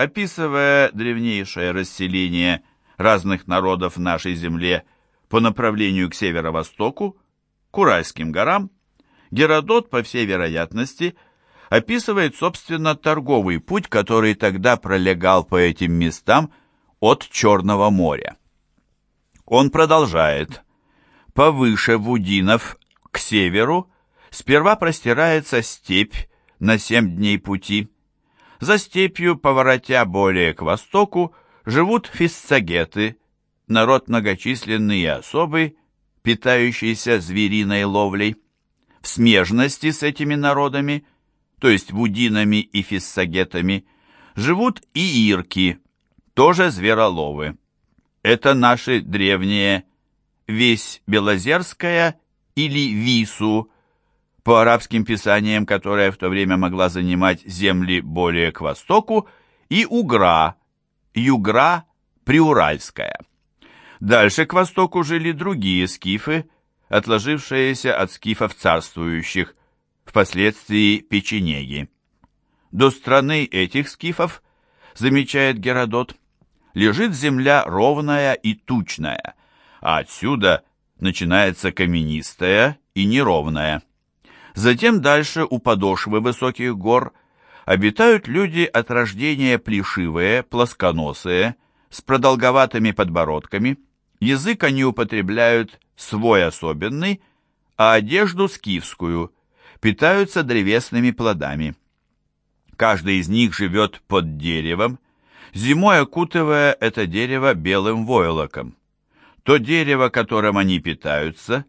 описывая древнейшее расселение разных народов нашей земле по направлению к северо-востоку, к Уральским горам, Геродот, по всей вероятности, описывает, собственно, торговый путь, который тогда пролегал по этим местам от Черного моря. Он продолжает. Повыше Вудинов, к северу, сперва простирается степь на семь дней пути. За степью, поворотя более к востоку, живут фиссагеты, народ многочисленный и особый, питающийся звериной ловлей. В смежности с этими народами, то есть вудинами и фиссагетами, живут и ирки, тоже звероловы. Это наши древние весь Белозерская или Вису, по арабским писаниям, которая в то время могла занимать земли более к востоку, и Угра, Югра Приуральская. Дальше к востоку жили другие скифы, отложившиеся от скифов царствующих, впоследствии печенеги. До страны этих скифов, замечает Геродот, лежит земля ровная и тучная, а отсюда начинается каменистая и неровная. Затем дальше у подошвы высоких гор обитают люди от рождения плешивые, плосконосые, с продолговатыми подбородками. Язык они употребляют свой особенный, а одежду скифскую, питаются древесными плодами. Каждый из них живет под деревом, зимой окутывая это дерево белым войлоком. То дерево, которым они питаются,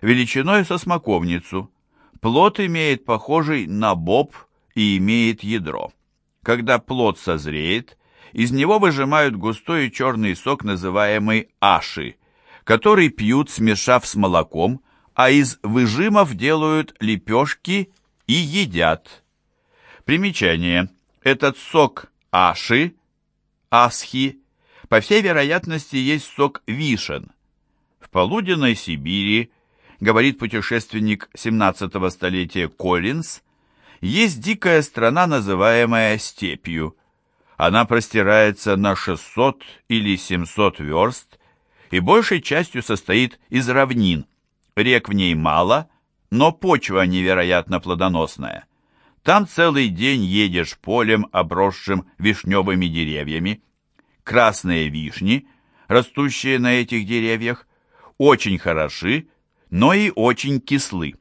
величиной со смоковницу. Плод имеет похожий на боб и имеет ядро. Когда плод созреет, из него выжимают густой черный сок, называемый аши, который пьют, смешав с молоком, а из выжимов делают лепешки и едят. Примечание. Этот сок аши, асхи, по всей вероятности, есть сок вишен. В полуденной Сибири, говорит путешественник 17 столетия Коллинз, есть дикая страна, называемая степью. Она простирается на 600 или 700 верст и большей частью состоит из равнин. Рек в ней мало, но почва невероятно плодоносная. Там целый день едешь полем, обросшим вишневыми деревьями, красные вишни, растущие на этих деревьях, очень хороши, но и очень кислы.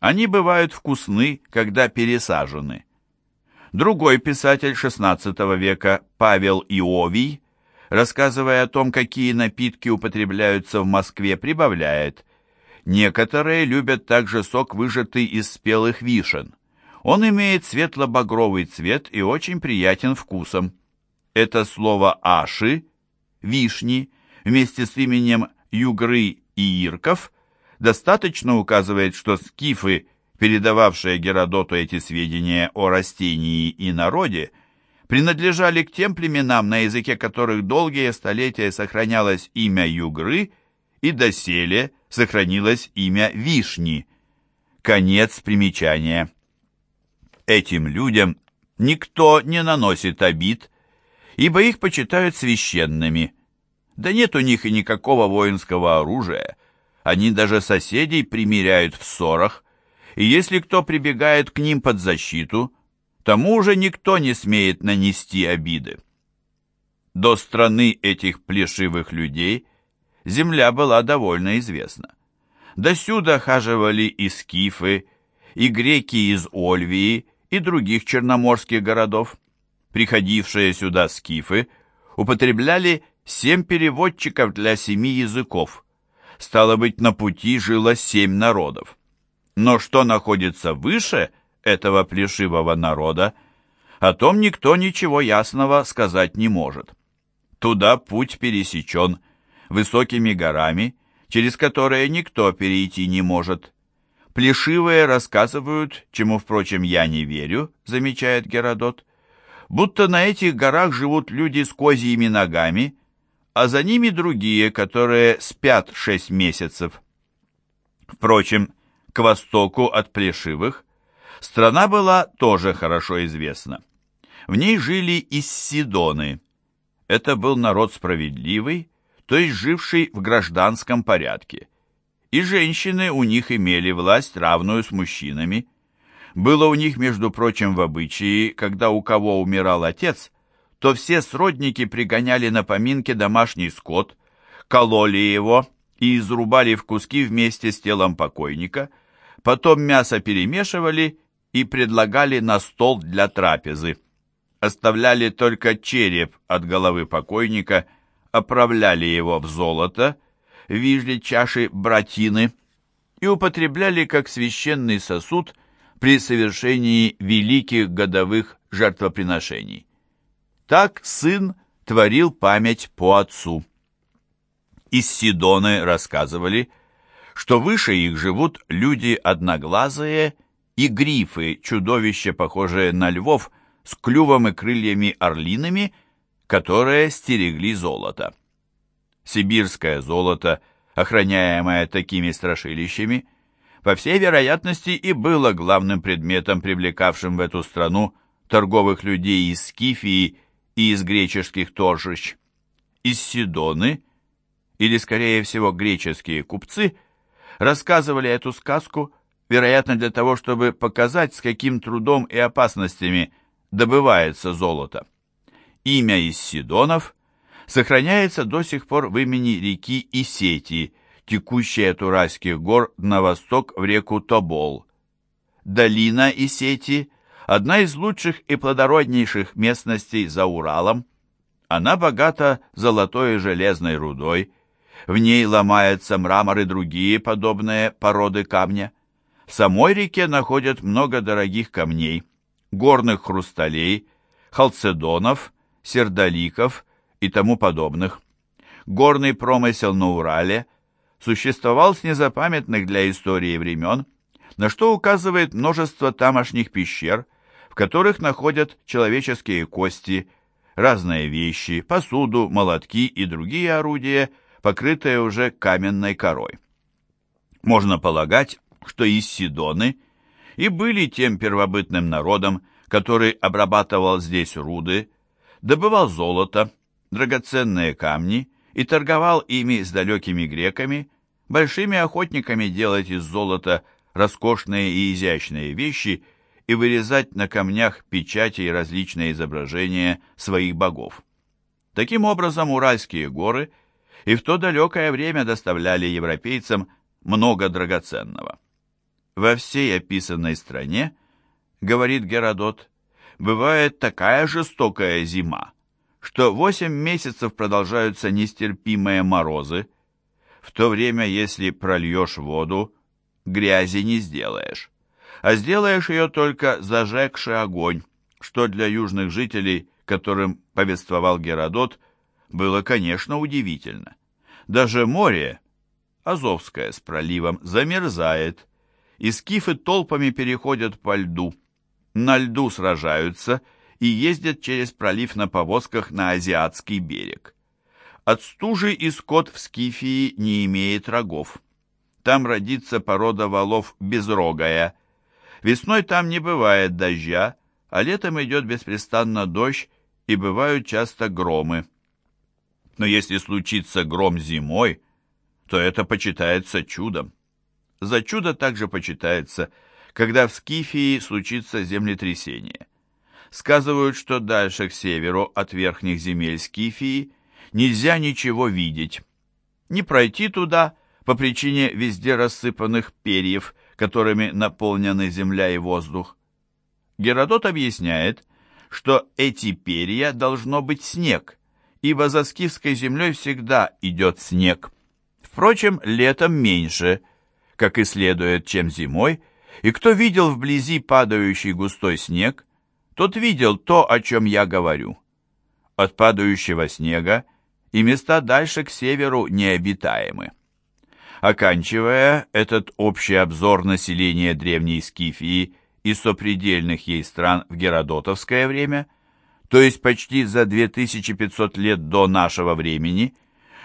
Они бывают вкусны, когда пересажены. Другой писатель XVI века, Павел Иовий, рассказывая о том, какие напитки употребляются в Москве, прибавляет «Некоторые любят также сок, выжатый из спелых вишен. Он имеет светло-багровый цвет и очень приятен вкусом. Это слово «аши», «вишни», вместе с именем Югры и Ирков, достаточно указывает, что скифы, передававшие Геродоту эти сведения о растении и народе, принадлежали к тем племенам, на языке которых долгие столетия сохранялось имя Югры и доселе сохранилось имя Вишни. Конец примечания. Этим людям никто не наносит обид, ибо их почитают священными. Да нет у них и никакого воинского оружия. Они даже соседей примиряют в ссорах, и если кто прибегает к ним под защиту, тому уже никто не смеет нанести обиды. До страны этих плешивых людей земля была довольно известна. Досюда хаживали и скифы, и греки из Ольвии, и других черноморских городов приходившие сюда скифы, употребляли семь переводчиков для семи языков. Стало быть, на пути жило семь народов. Но что находится выше этого плешивого народа, о том никто ничего ясного сказать не может. Туда путь пересечен высокими горами, через которые никто перейти не может. Плешивые рассказывают, чему, впрочем, я не верю, замечает Геродот, будто на этих горах живут люди с козьими ногами, а за ними другие, которые спят шесть месяцев. Впрочем, к востоку от Плешивых страна была тоже хорошо известна. В ней жили иссидоны. Это был народ справедливый, то есть живший в гражданском порядке. И женщины у них имели власть, равную с мужчинами. Было у них, между прочим, в обычае, когда у кого умирал отец, то все сродники пригоняли на поминки домашний скот, кололи его и изрубали в куски вместе с телом покойника, потом мясо перемешивали и предлагали на стол для трапезы. Оставляли только череп от головы покойника, оправляли его в золото, вижли чаши братины и употребляли как священный сосуд при совершении великих годовых жертвоприношений. Так сын творил память по отцу. Из Сидоны рассказывали, что выше их живут люди одноглазые и грифы, чудовища, похожие на львов, с клювом и крыльями орлиными, которые стерегли золото. Сибирское золото, охраняемое такими страшилищами, по всей вероятности и было главным предметом, привлекавшим в эту страну торговых людей из Скифии и из греческих торжищ. Из Сидоны, или, скорее всего, греческие купцы, рассказывали эту сказку, вероятно, для того, чтобы показать, с каким трудом и опасностями добывается золото. Имя из Сидонов сохраняется до сих пор в имени реки Исети, текущей от Уральских гор на восток в реку Тобол. Долина Исети одна из лучших и плодороднейших местностей за Уралом. Она богата золотой и железной рудой, в ней ломается мрамор и другие подобные породы камня. В самой реке находят много дорогих камней, горных хрусталей, халцедонов, сердоликов и тому подобных. Горный промысел на Урале существовал с незапамятных для истории времен, на что указывает множество тамошних пещер, которых находят человеческие кости, разные вещи, посуду, молотки и другие орудия, покрытые уже каменной корой. Можно полагать, что Иссидоны и были тем первобытным народом, который обрабатывал здесь руды, добывал золото, драгоценные камни и торговал ими с далекими греками, большими охотниками делать из золота роскошные и изящные вещи – и вырезать на камнях печати и различные изображения своих богов. Таким образом, Уральские горы и в то далекое время доставляли европейцам много драгоценного. Во всей описанной стране, говорит Геродот, бывает такая жестокая зима, что восемь месяцев продолжаются нестерпимые морозы, в то время, если прольешь воду, грязи не сделаешь а сделаешь ее только зажегши огонь, что для южных жителей, которым повествовал Геродот, было, конечно, удивительно. Даже море, Азовское с проливом, замерзает, и скифы толпами переходят по льду, на льду сражаются и ездят через пролив на повозках на Азиатский берег. От стужи и скот в Скифии не имеет рогов. Там родится порода валов безрогая – Весной там не бывает дождя, а летом идет беспрестанно дождь и бывают часто громы. Но если случится гром зимой, то это почитается чудом. За чудо также почитается, когда в Скифии случится землетрясение. Сказывают, что дальше к северу от верхних земель Скифии нельзя ничего видеть. Не пройти туда по причине везде рассыпанных перьев – которыми наполнены земля и воздух. Геродот объясняет, что эти перья должно быть снег, ибо за скифской землей всегда идет снег. Впрочем, летом меньше, как и следует, чем зимой, и кто видел вблизи падающий густой снег, тот видел то, о чем я говорю. От падающего снега и места дальше к северу необитаемы. Оканчивая этот общий обзор населения древней Скифии и сопредельных ей стран в геродотовское время, то есть почти за 2500 лет до нашего времени,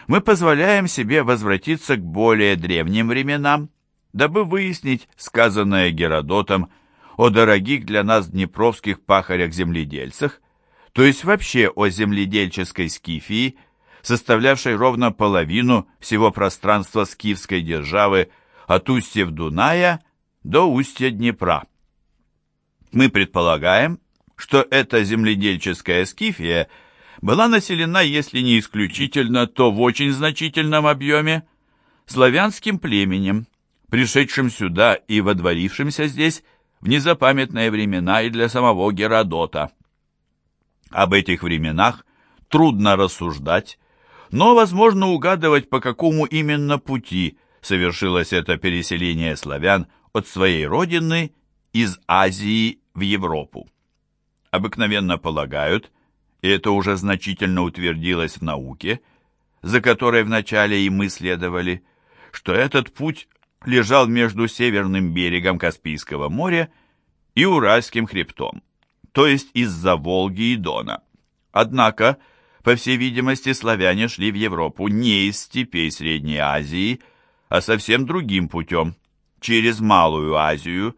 мы позволяем себе возвратиться к более древним временам, дабы выяснить сказанное Геродотом о дорогих для нас днепровских пахарях-земледельцах, то есть вообще о земледельческой Скифии, составлявшей ровно половину всего пространства скифской державы от устьев Дуная до устья Днепра. Мы предполагаем, что эта земледельческая Скифия была населена, если не исключительно, то в очень значительном объеме, славянским племенем, пришедшим сюда и водворившимся здесь в незапамятные времена и для самого Геродота. Об этих временах трудно рассуждать, но возможно угадывать, по какому именно пути совершилось это переселение славян от своей родины из Азии в Европу. Обыкновенно полагают, и это уже значительно утвердилось в науке, за которой вначале и мы следовали, что этот путь лежал между северным берегом Каспийского моря и Уральским хребтом, то есть из-за Волги и Дона. Однако, по всей видимости, славяне шли в Европу не из степей Средней Азии, а совсем другим путем, через Малую Азию,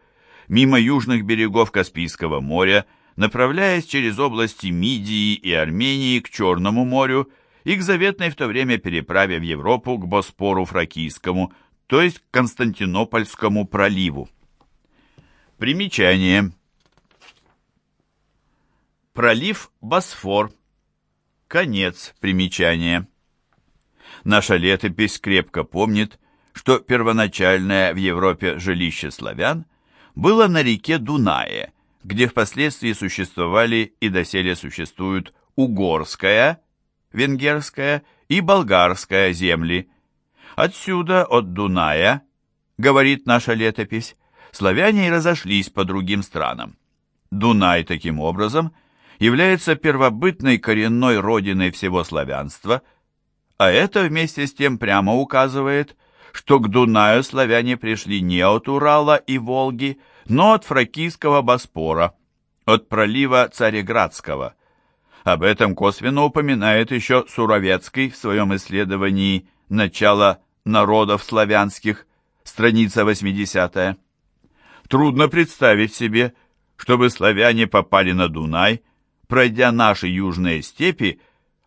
мимо южных берегов Каспийского моря, направляясь через области Мидии и Армении к Черному морю и к заветной в то время переправе в Европу к Боспору Фракийскому, то есть к Константинопольскому проливу. Примечание. Пролив Босфор. Конец примечания. Наша летопись крепко помнит, что первоначальное в Европе жилище славян было на реке Дунае, где впоследствии существовали и доселе существуют угорская, венгерская и болгарская земли. Отсюда, от Дуная, говорит наша летопись, славяне и разошлись по другим странам. Дунай, таким образом, является первобытной коренной родиной всего славянства, а это вместе с тем прямо указывает, что к Дунаю славяне пришли не от Урала и Волги, но от Фракийского Боспора, от пролива Цареградского. Об этом косвенно упоминает еще Суровецкий в своем исследовании «Начало народов славянских», страница 80 Трудно представить себе, чтобы славяне попали на Дунай, пройдя наши южные степи,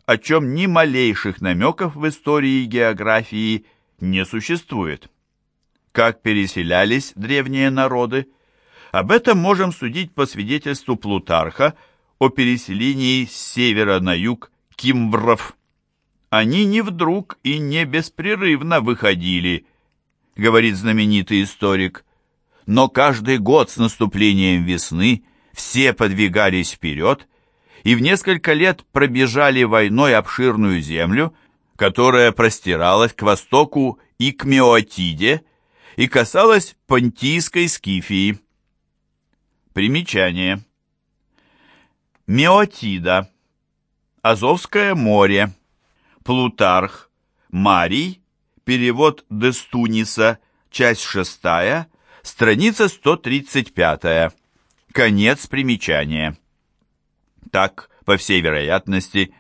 о чем ни малейших намеков в истории и географии не существует. Как переселялись древние народы? Об этом можем судить по свидетельству Плутарха о переселении с севера на юг кимвров. Они не вдруг и не беспрерывно выходили, говорит знаменитый историк, но каждый год с наступлением весны все подвигались вперед и в несколько лет пробежали войной обширную землю, которая простиралась к востоку и к Меотиде и касалась Понтийской Скифии. Примечание. Меотида. Азовское море. Плутарх. Марий. Перевод Дестуниса. Часть шестая. Страница 135. Конец примечания. Так, по всей вероятности,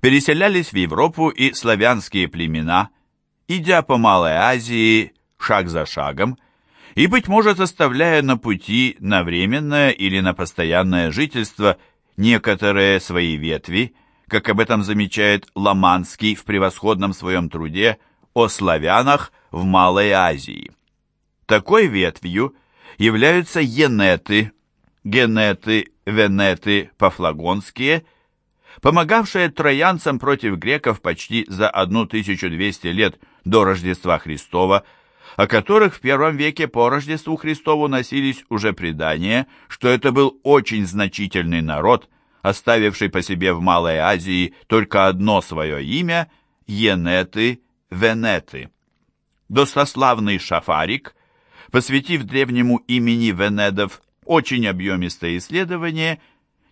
переселялись в Европу и славянские племена, идя по Малой Азии шаг за шагом, и, быть может, оставляя на пути на временное или на постоянное жительство некоторые свои ветви, как об этом замечает Ламанский в превосходном своем труде о славянах в Малой Азии. Такой ветвью являются енеты, генеты, венеты, пафлагонские – помогавшая троянцам против греков почти за 1200 лет до Рождества Христова, о которых в первом веке по Рождеству Христову носились уже предания, что это был очень значительный народ, оставивший по себе в Малой Азии только одно свое имя – Енеты, Венеты. Достославный Шафарик, посвятив древнему имени Венедов очень объемистое исследование,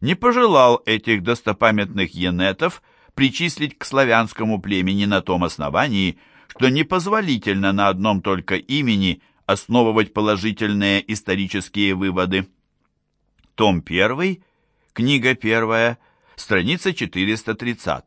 не пожелал этих достопамятных енетов причислить к славянскому племени на том основании, что непозволительно на одном только имени основывать положительные исторические выводы. Том 1, книга 1, страница 430.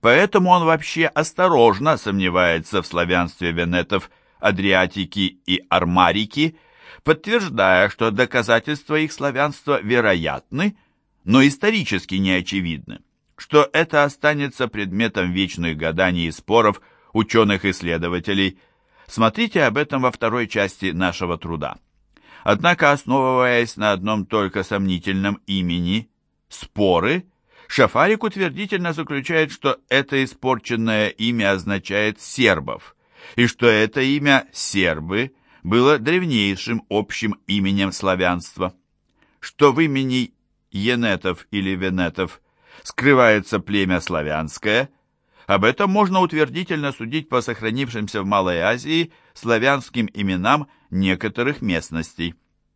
Поэтому он вообще осторожно сомневается в славянстве венетов Адриатики и Армарики, подтверждая, что доказательства их славянства вероятны, но исторически не очевидны, что это останется предметом вечных гаданий и споров ученых-исследователей. Смотрите об этом во второй части нашего труда. Однако, основываясь на одном только сомнительном имени «споры», Шафарик утвердительно заключает, что это испорченное имя означает «сербов», и что это имя «сербы» было древнейшим общим именем славянства. Что в имени Енетов или Венетов скрывается племя славянское, об этом можно утвердительно судить по сохранившимся в Малой Азии славянским именам некоторых местностей.